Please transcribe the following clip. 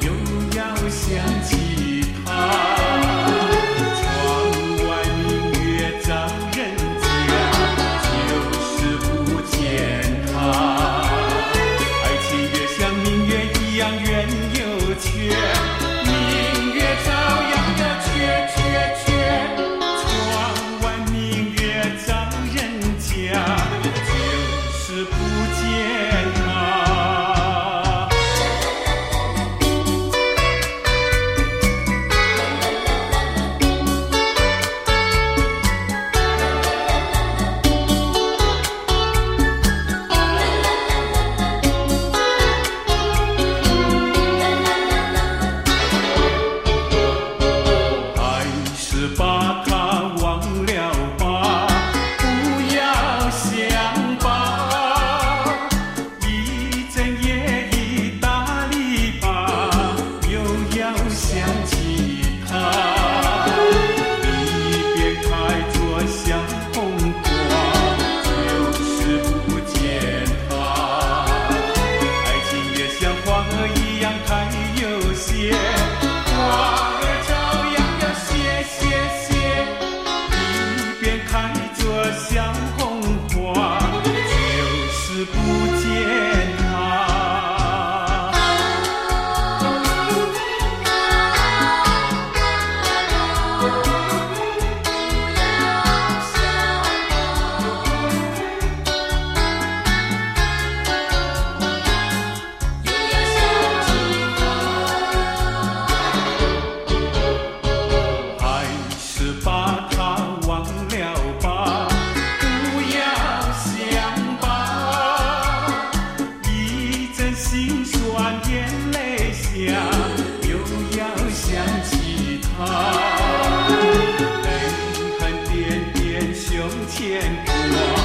又要想起他。泪痕点点胸前挂